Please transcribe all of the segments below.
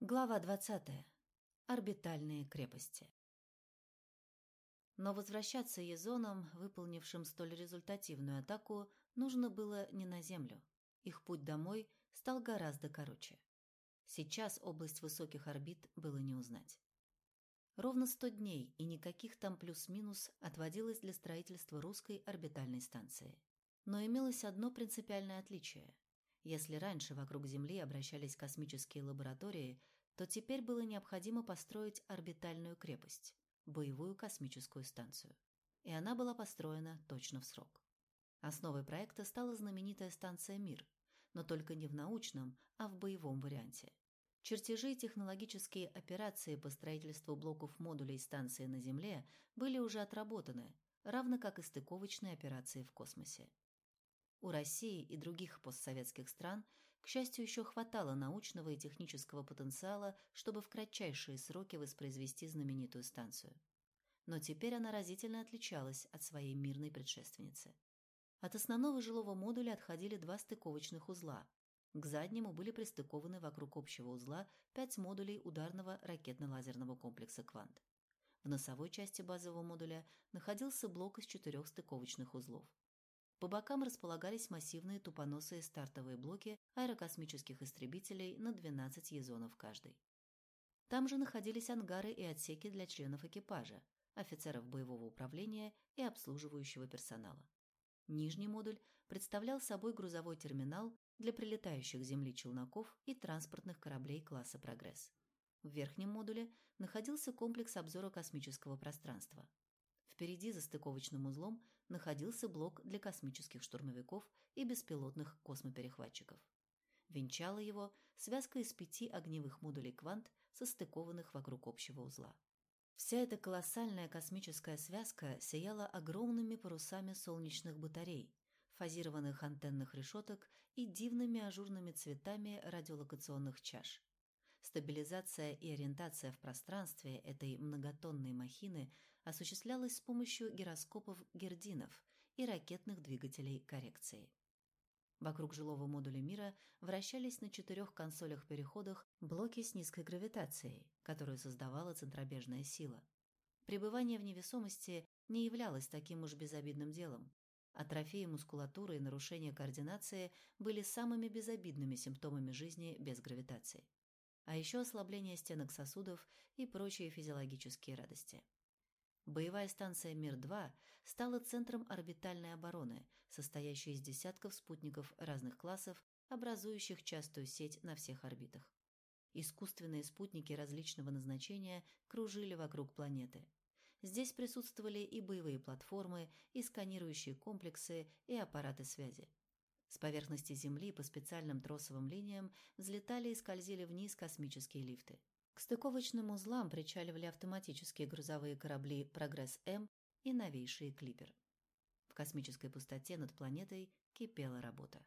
Глава 20. Орбитальные крепости. Но возвращаться Езонам, выполнившим столь результативную атаку, нужно было не на Землю. Их путь домой стал гораздо короче. Сейчас область высоких орбит было не узнать. Ровно сто дней и никаких там плюс-минус отводилось для строительства русской орбитальной станции. Но имелось одно принципиальное отличие. Если раньше вокруг Земли обращались космические лаборатории, то теперь было необходимо построить орбитальную крепость, боевую космическую станцию. И она была построена точно в срок. Основой проекта стала знаменитая станция «Мир», но только не в научном, а в боевом варианте. Чертежи и технологические операции по строительству блоков модулей станции на Земле были уже отработаны, равно как и стыковочные операции в космосе. У России и других постсоветских стран, к счастью, еще хватало научного и технического потенциала, чтобы в кратчайшие сроки воспроизвести знаменитую станцию. Но теперь она разительно отличалась от своей мирной предшественницы. От основного жилого модуля отходили два стыковочных узла. К заднему были пристыкованы вокруг общего узла пять модулей ударного ракетно-лазерного комплекса «Квант». В носовой части базового модуля находился блок из четырех стыковочных узлов. По бокам располагались массивные тупоносые стартовые блоки аэрокосмических истребителей на 12 езонов каждый. Там же находились ангары и отсеки для членов экипажа, офицеров боевого управления и обслуживающего персонала. Нижний модуль представлял собой грузовой терминал для прилетающих Земли челноков и транспортных кораблей класса «Прогресс». В верхнем модуле находился комплекс обзора космического пространства. Впереди за стыковочным узлом находился блок для космических штурмовиков и беспилотных космоперехватчиков. Венчала его связка из пяти огневых модулей «Квант», состыкованных вокруг общего узла. Вся эта колоссальная космическая связка сияла огромными парусами солнечных батарей, фазированных антенных решеток и дивными ажурными цветами радиолокационных чаш. Стабилизация и ориентация в пространстве этой многотонной махины осуществлялась с помощью гироскопов-гердинов и ракетных двигателей коррекции. Вокруг жилого модуля мира вращались на четырех консолях-переходах блоки с низкой гравитацией, которую создавала центробежная сила. Пребывание в невесомости не являлось таким уж безобидным делом. Атрофия мускулатуры и нарушение координации были самыми безобидными симптомами жизни без гравитации. А еще ослабление стенок сосудов и прочие физиологические радости. Боевая станция «Мир-2» стала центром орбитальной обороны, состоящей из десятков спутников разных классов, образующих частую сеть на всех орбитах. Искусственные спутники различного назначения кружили вокруг планеты. Здесь присутствовали и боевые платформы, и сканирующие комплексы, и аппараты связи. С поверхности Земли по специальным тросовым линиям взлетали и скользили вниз космические лифты. К стыковочным узлам причаливали автоматические грузовые корабли «Прогресс-М» и новейший «Клипер». В космической пустоте над планетой кипела работа.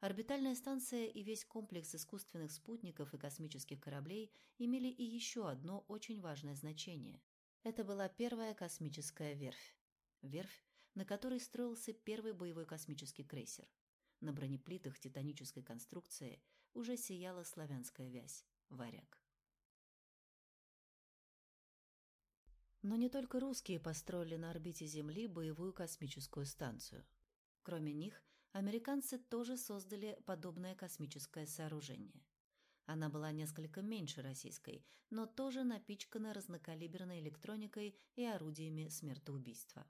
Орбитальная станция и весь комплекс искусственных спутников и космических кораблей имели и еще одно очень важное значение. Это была первая космическая верфь. Верфь, на которой строился первый боевой космический крейсер. На бронеплитах титанической конструкции уже сияла славянская вязь – варяг. Но не только русские построили на орбите Земли боевую космическую станцию. Кроме них, американцы тоже создали подобное космическое сооружение. Она была несколько меньше российской, но тоже напичкана разнокалиберной электроникой и орудиями смертоубийства.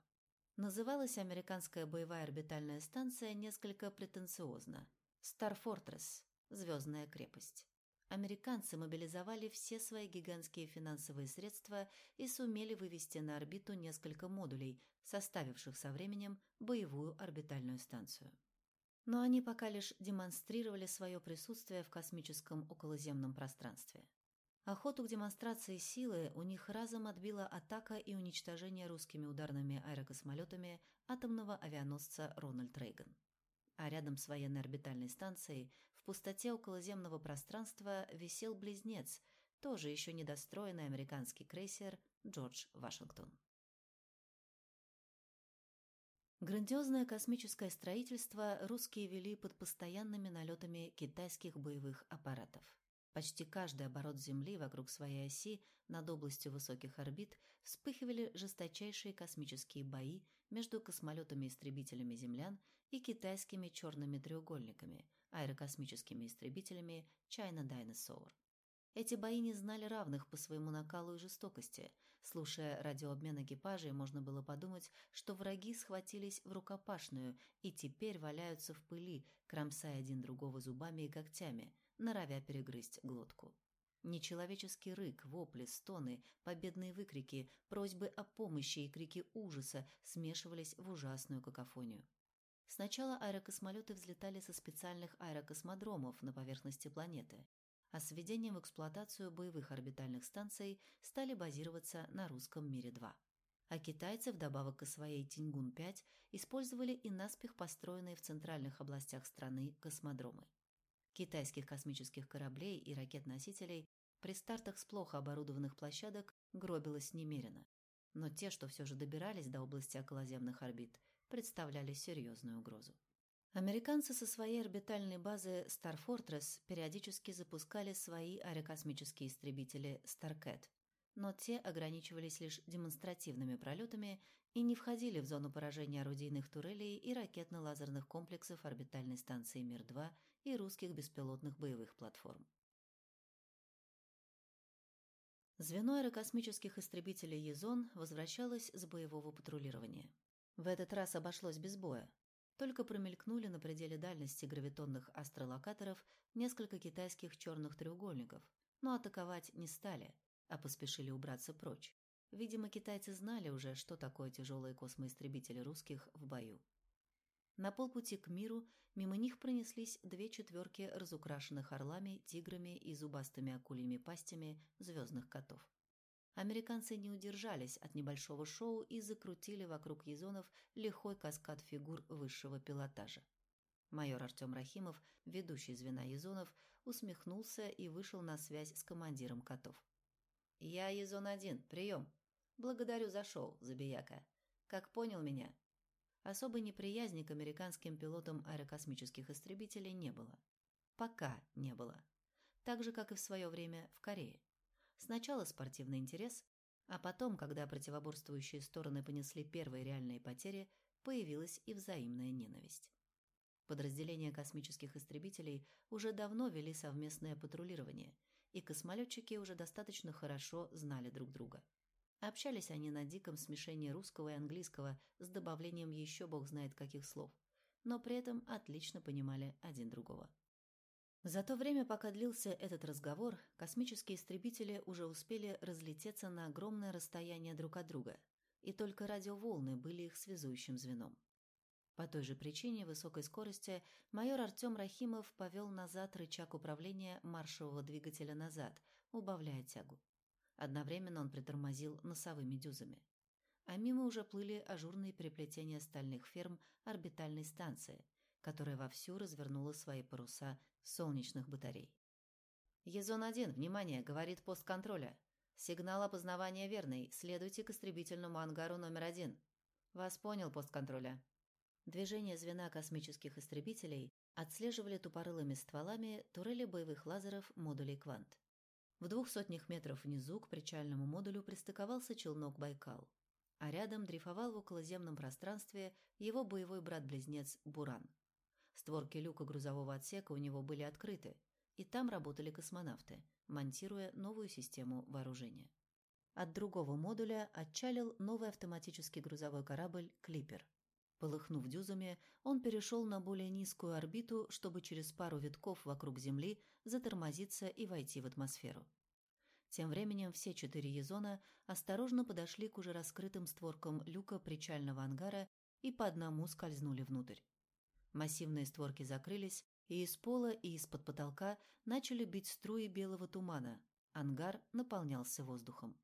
Называлась американская боевая орбитальная станция несколько претенциозно – Star Fortress – Звездная крепость американцы мобилизовали все свои гигантские финансовые средства и сумели вывести на орбиту несколько модулей, составивших со временем боевую орбитальную станцию. Но они пока лишь демонстрировали свое присутствие в космическом околоземном пространстве. Охоту к демонстрации силы у них разом отбила атака и уничтожение русскими ударными аэрокосмолетами атомного авианосца «Рональд Рейган». А рядом с военной орбитальной станцией пустоте околоземного пространства висел близнец, тоже еще недостроенный американский крейсер «Джордж Вашингтон». Грандиозное космическое строительство русские вели под постоянными налетами китайских боевых аппаратов. Почти каждый оборот Земли вокруг своей оси над областью высоких орбит вспыхивали жесточайшие космические бои между космолетами-истребителями землян и китайскими черными треугольниками, аэрокосмическими истребителями China Dinosaur. Эти бои не знали равных по своему накалу и жестокости. Слушая радиообмен экипажей, можно было подумать, что враги схватились в рукопашную и теперь валяются в пыли, кромсая один другого зубами и когтями, норовя перегрызть глотку. Нечеловеческий рык, вопли, стоны, победные выкрики, просьбы о помощи и крики ужаса смешивались в ужасную какофонию. Сначала аэрокосмолеты взлетали со специальных аэрокосмодромов на поверхности планеты, а с введением в эксплуатацию боевых орбитальных станций стали базироваться на русском Мире-2. А китайцы, вдобавок к своей Тиньгун-5, использовали и наспех построенные в центральных областях страны космодромы. Китайских космических кораблей и ракет-носителей при стартах с плохо оборудованных площадок гробилось немерено. Но те, что все же добирались до области околоземных орбит, представляли серьезную угрозу. Американцы со своей орбитальной базы Star Fortress периодически запускали свои аэрокосмические истребители Starcat, но те ограничивались лишь демонстративными пролетами и не входили в зону поражения орудийных турелей и ракетно-лазерных комплексов орбитальной станции Мир-2 и русских беспилотных боевых платформ. Звено аэрокосмических истребителей «Езон» возвращалось с боевого патрулирования. В этот раз обошлось без боя, только промелькнули на пределе дальности гравитонных астролокаторов несколько китайских черных треугольников, но атаковать не стали, а поспешили убраться прочь. Видимо, китайцы знали уже, что такое тяжелые космоистребители русских в бою. На полпути к миру мимо них пронеслись две четверки разукрашенных орлами, тиграми и зубастыми акульями пастями звездных котов. Американцы не удержались от небольшого шоу и закрутили вокруг езонов лихой каскад фигур высшего пилотажа. Майор Артем Рахимов, ведущий звена езонов, усмехнулся и вышел на связь с командиром котов. «Я Езон-1, прием. Благодарю за шоу, Забияка. Как понял меня?» Особой неприязни к американским пилотам аэрокосмических истребителей не было. Пока не было. Так же, как и в свое время в Корее. Сначала спортивный интерес, а потом, когда противоборствующие стороны понесли первые реальные потери, появилась и взаимная ненависть. Подразделения космических истребителей уже давно вели совместное патрулирование, и космолетчики уже достаточно хорошо знали друг друга. Общались они на диком смешении русского и английского с добавлением еще бог знает каких слов, но при этом отлично понимали один другого. За то время, пока длился этот разговор, космические истребители уже успели разлететься на огромное расстояние друг от друга, и только радиоволны были их связующим звеном. По той же причине высокой скорости майор Артем Рахимов повел назад рычаг управления маршевого двигателя назад, убавляя тягу. Одновременно он притормозил носовыми дюзами. А мимо уже плыли ажурные переплетения стальных ферм орбитальной станции – которая вовсю развернула свои паруса солнечных батарей. «Езон-1, внимание!» — говорит пост контроля. «Сигнал опознавания верный. Следуйте к истребительному ангару номер один». «Вас понял, пост контроля». Движение звена космических истребителей отслеживали тупорылыми стволами турели боевых лазеров модулей «Квант». В двух сотнях метров внизу к причальному модулю пристыковался челнок «Байкал», а рядом дрейфовал в околоземном пространстве его боевой брат-близнец «Буран». Створки люка грузового отсека у него были открыты, и там работали космонавты, монтируя новую систему вооружения. От другого модуля отчалил новый автоматический грузовой корабль «Клипер». Полыхнув дюзами, он перешел на более низкую орбиту, чтобы через пару витков вокруг Земли затормозиться и войти в атмосферу. Тем временем все четыре езона осторожно подошли к уже раскрытым створкам люка причального ангара и по одному скользнули внутрь. Массивные створки закрылись, и из пола и из-под потолка начали бить струи белого тумана. Ангар наполнялся воздухом.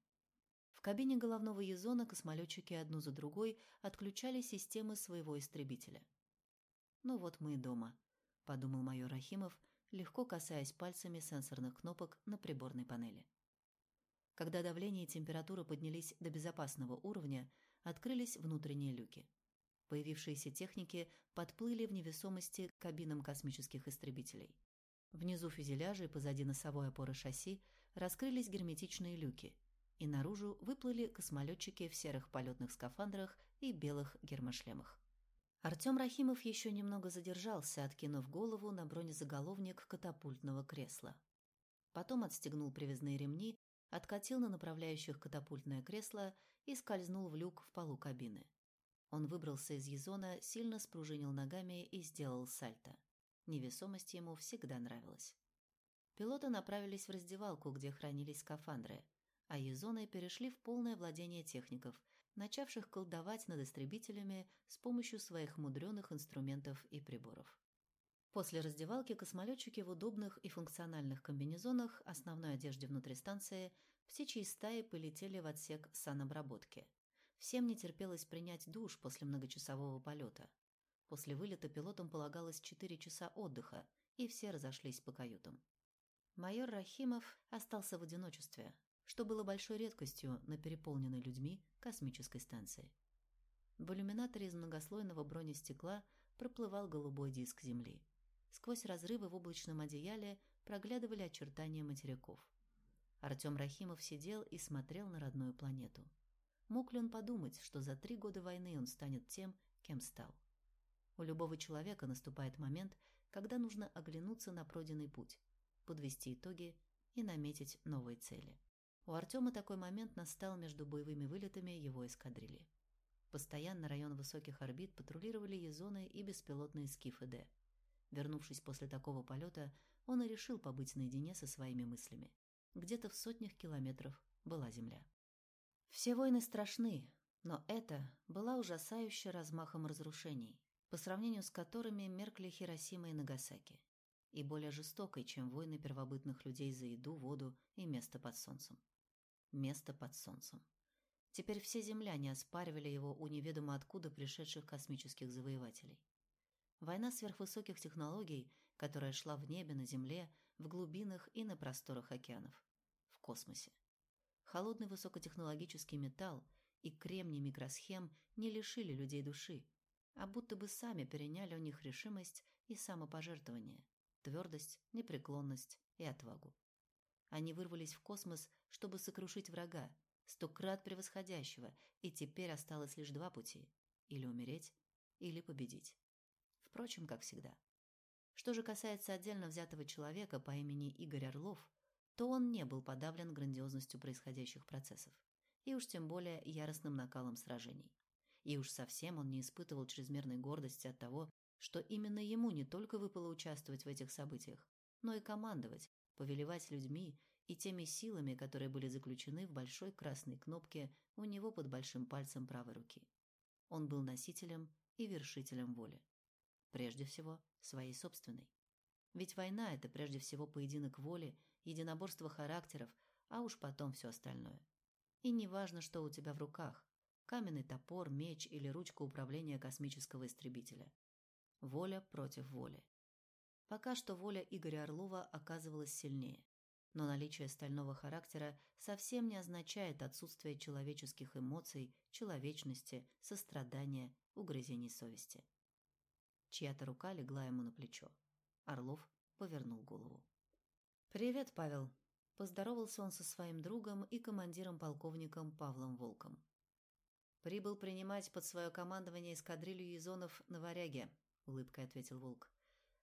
В кабине головного езона космолетчики одну за другой отключали системы своего истребителя. «Ну вот мы и дома», — подумал майор Рахимов, легко касаясь пальцами сенсорных кнопок на приборной панели. Когда давление и температура поднялись до безопасного уровня, открылись внутренние люки. Появившиеся техники подплыли в невесомости к кабинам космических истребителей. Внизу фюзеляжа и позади носовой опоры шасси раскрылись герметичные люки, и наружу выплыли космолетчики в серых полетных скафандрах и белых гермошлемах. Артем Рахимов еще немного задержался, откинув голову на бронезаголовник катапультного кресла. Потом отстегнул привязные ремни, откатил на направляющих катапультное кресло и скользнул в люк в полу кабины. Он выбрался из езона, сильно спружинил ногами и сделал сальто. Невесомость ему всегда нравилась. Пилоты направились в раздевалку, где хранились скафандры, а езоны перешли в полное владение техников, начавших колдовать над истребителями с помощью своих мудреных инструментов и приборов. После раздевалки космолетчики в удобных и функциональных комбинезонах, основной одежде внутри станции, птичьей стаи полетели в отсек санобработки. Всем не терпелось принять душ после многочасового полета. После вылета пилотам полагалось 4 часа отдыха, и все разошлись по каютам. Майор Рахимов остался в одиночестве, что было большой редкостью на переполненной людьми космической станции. В иллюминаторе из многослойного бронестекла проплывал голубой диск Земли. Сквозь разрывы в облачном одеяле проглядывали очертания материков. Артем Рахимов сидел и смотрел на родную планету. Мог ли он подумать, что за три года войны он станет тем, кем стал? У любого человека наступает момент, когда нужно оглянуться на пройденный путь, подвести итоги и наметить новые цели. У Артема такой момент настал между боевыми вылетами его эскадрильи. Постоянно район высоких орбит патрулировали езоны и беспилотные скифы Д. Вернувшись после такого полета, он и решил побыть наедине со своими мыслями. Где-то в сотнях километров была Земля. Все войны страшны, но это была ужасающая размахом разрушений, по сравнению с которыми меркли Хиросима и Нагасаки, и более жестокой, чем войны первобытных людей за еду, воду и место под солнцем. Место под солнцем. Теперь все земляне оспаривали его у неведомо откуда пришедших космических завоевателей. Война сверхвысоких технологий, которая шла в небе, на земле, в глубинах и на просторах океанов, в космосе. Холодный высокотехнологический металл и кремний микросхем не лишили людей души, а будто бы сами переняли у них решимость и самопожертвование, твердость, непреклонность и отвагу. Они вырвались в космос, чтобы сокрушить врага, сто крат превосходящего, и теперь осталось лишь два пути – или умереть, или победить. Впрочем, как всегда. Что же касается отдельно взятого человека по имени Игорь Орлов, то он не был подавлен грандиозностью происходящих процессов, и уж тем более яростным накалом сражений. И уж совсем он не испытывал чрезмерной гордости от того, что именно ему не только выпало участвовать в этих событиях, но и командовать, повелевать людьми и теми силами, которые были заключены в большой красной кнопке у него под большим пальцем правой руки. Он был носителем и вершителем воли. Прежде всего, своей собственной. Ведь война – это прежде всего поединок воли, единоборство характеров, а уж потом все остальное. И не важно, что у тебя в руках каменный топор, меч или ручка управления космического истребителя. Воля против воли. Пока что воля Игоря Орлова оказывалась сильнее. Но наличие стального характера совсем не означает отсутствие человеческих эмоций, человечности, сострадания, угрызений совести. Чья-то рука легла ему на плечо. Орлов повернул голову. «Привет, Павел!» Поздоровался он со своим другом и командиром-полковником Павлом Волком. «Прибыл принимать под свое командование эскадрилью езонов на Варяге», — улыбкой ответил Волк.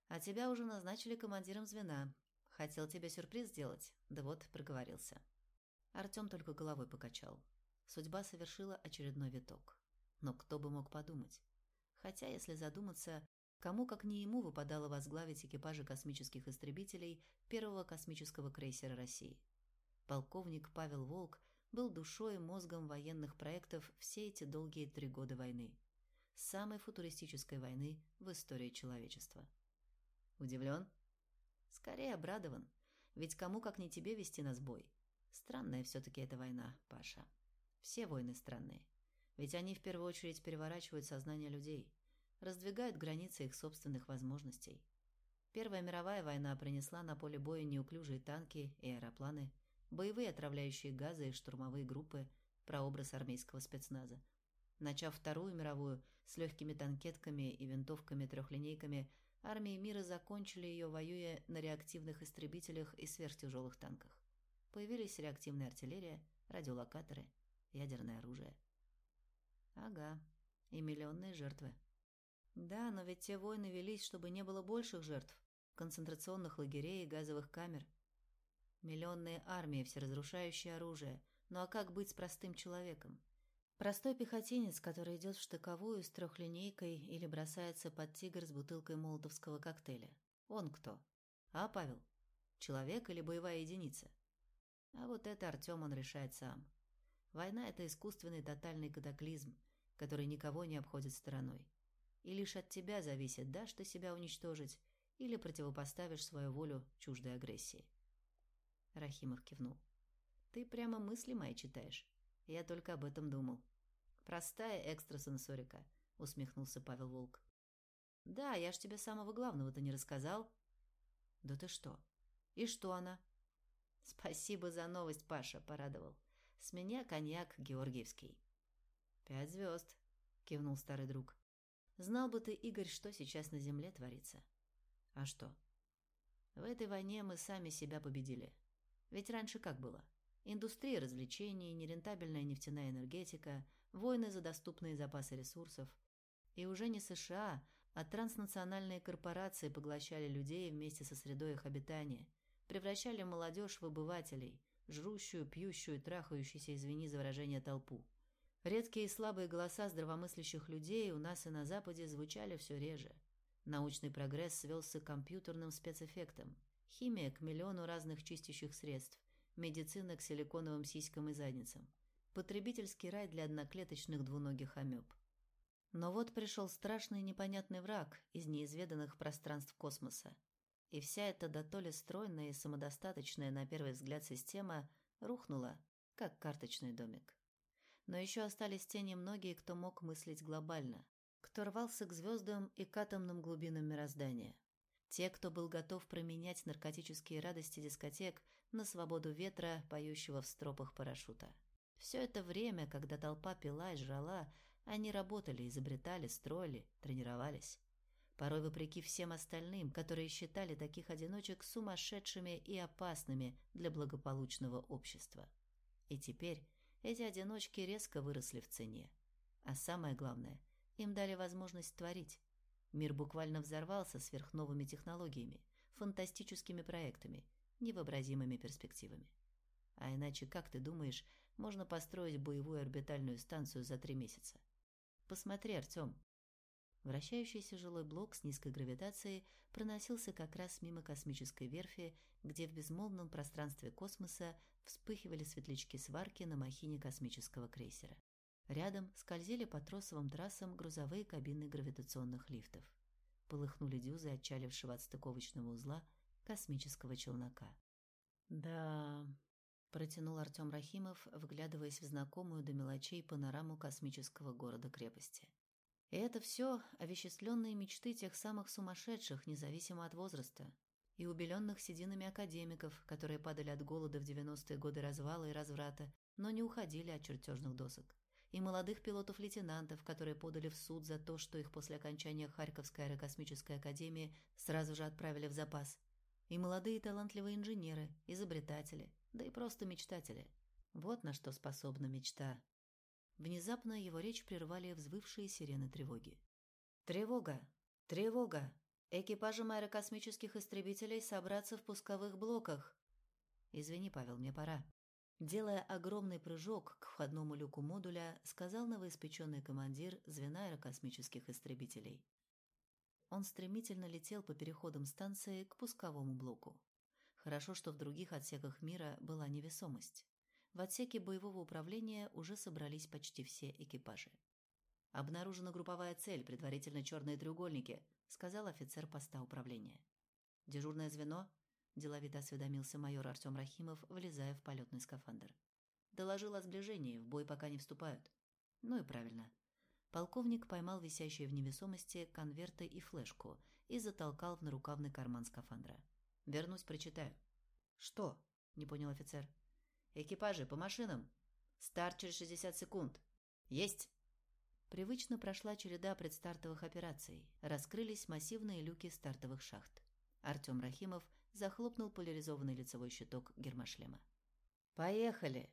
«А тебя уже назначили командиром звена. Хотел тебе сюрприз сделать, да вот проговорился». Артем только головой покачал. Судьба совершила очередной виток. Но кто бы мог подумать? Хотя, если задуматься, кому как не ему выпадало возглавить экипажи космических истребителей первого космического крейсера России. Полковник Павел Волк был душой и мозгом военных проектов все эти долгие три года войны. Самой футуристической войны в истории человечества. Удивлен? Скорее обрадован. Ведь кому как не тебе вести нас бой? Странная все-таки эта война, Паша. Все войны странные. Ведь они в первую очередь переворачивают сознание людей, раздвигают границы их собственных возможностей. Первая мировая война принесла на поле боя неуклюжие танки и аэропланы, боевые отравляющие газы и штурмовые группы, прообраз армейского спецназа. Начав Вторую мировую с легкими танкетками и винтовками-трехлинейками, Армии мира закончили ее, воюя на реактивных истребителях и сверхтяжелых танках. Появились реактивная артиллерия, радиолокаторы, ядерное оружие. Ага, и миллионные жертвы. Да, но ведь те войны велись, чтобы не было больших жертв, концентрационных лагерей и газовых камер. Миллионные армии, всеразрушающее оружие. Ну а как быть с простым человеком? Простой пехотинец, который идет в штыковую с трехлинейкой или бросается под тигр с бутылкой молотовского коктейля. Он кто? А, Павел? Человек или боевая единица? А вот это Артем он решает сам. Война – это искусственный тотальный катаклизм, который никого не обходит стороной. И лишь от тебя зависит, дашь ты себя уничтожить или противопоставишь свою волю чуждой агрессии. Рахимов кивнул. Ты прямо мысли мои читаешь. Я только об этом думал. Простая экстрасенсорика, усмехнулся Павел Волк. Да, я ж тебе самого главного-то не рассказал. Да ты что? И что она? Спасибо за новость, Паша, порадовал. С меня коньяк георгиевский. Пять звезд, кивнул старый друг. Знал бы ты, Игорь, что сейчас на земле творится. А что? В этой войне мы сами себя победили. Ведь раньше как было? Индустрия развлечений, нерентабельная нефтяная энергетика, войны за доступные запасы ресурсов. И уже не США, а транснациональные корпорации поглощали людей вместе со средой их обитания, превращали молодежь в обывателей, жрущую, пьющую, трахающуюся, извини за выражение, толпу. Редкие и слабые голоса здравомыслящих людей у нас и на Западе звучали все реже. Научный прогресс свелся к компьютерным спецэффектам. Химия к миллиону разных чистящих средств, медицина к силиконовым сиськам и задницам. Потребительский рай для одноклеточных двуногих амеб. Но вот пришел страшный непонятный враг из неизведанных пространств космоса. И вся эта дотоле стройная и самодостаточная на первый взгляд система рухнула, как карточный домик. Но еще остались те немногие, кто мог мыслить глобально, кто рвался к звездам и к атомным глубинам мироздания. Те, кто был готов променять наркотические радости дискотек на свободу ветра, поющего в стропах парашюта. Все это время, когда толпа пила и жрала, они работали, изобретали, строили, тренировались. Порой вопреки всем остальным, которые считали таких одиночек сумасшедшими и опасными для благополучного общества. И теперь эти одиночки резко выросли в цене. А самое главное, им дали возможность творить. Мир буквально взорвался сверхновыми технологиями, фантастическими проектами, невообразимыми перспективами. А иначе, как ты думаешь, можно построить боевую орбитальную станцию за три месяца? Посмотри, Артем. Вращающийся жилой блок с низкой гравитацией проносился как раз мимо космической верфи, где в безмолвном пространстве космоса вспыхивали светлячки сварки на махине космического крейсера. Рядом скользили по тросовым трассам грузовые кабины гравитационных лифтов. Полыхнули дюзы отчалившего от стыковочного узла космического челнока. «Да...» – протянул Артем Рахимов, вглядываясь в знакомую до мелочей панораму космического города-крепости. И это все овеществленные мечты тех самых сумасшедших, независимо от возраста, и убеленных сединами академиков, которые падали от голода в 90-е годы развала и разврата, но не уходили от чертежных досок, и молодых пилотов-лейтенантов, которые подали в суд за то, что их после окончания Харьковской аэрокосмической академии сразу же отправили в запас – и молодые талантливые инженеры, изобретатели, да и просто мечтатели. Вот на что способна мечта. Внезапно его речь прервали взвывшие сирены тревоги. «Тревога! Тревога! Экипажам аэрокосмических истребителей собраться в пусковых блоках!» «Извини, Павел, мне пора». Делая огромный прыжок к входному люку модуля, сказал новоиспеченный командир звена аэрокосмических истребителей. Он стремительно летел по переходам станции к пусковому блоку. Хорошо, что в других отсеках мира была невесомость. В отсеке боевого управления уже собрались почти все экипажи. «Обнаружена групповая цель, предварительно черные треугольники», сказал офицер поста управления. «Дежурное звено?» – деловито осведомился майор Артем Рахимов, влезая в полетный скафандр. «Доложил о сближении, в бой пока не вступают». «Ну и правильно. Полковник поймал висящие в невесомости конверты и флешку и затолкал в нарукавный карман скафандра. «Вернусь, прочитаю». «Что?» – не понял офицер. «Экипажи, по машинам. Старт через 60 секунд. Есть!» Привычно прошла череда предстартовых операций. Раскрылись массивные люки стартовых шахт. Артем Рахимов захлопнул поляризованный лицевой щиток гермошлема. «Поехали!»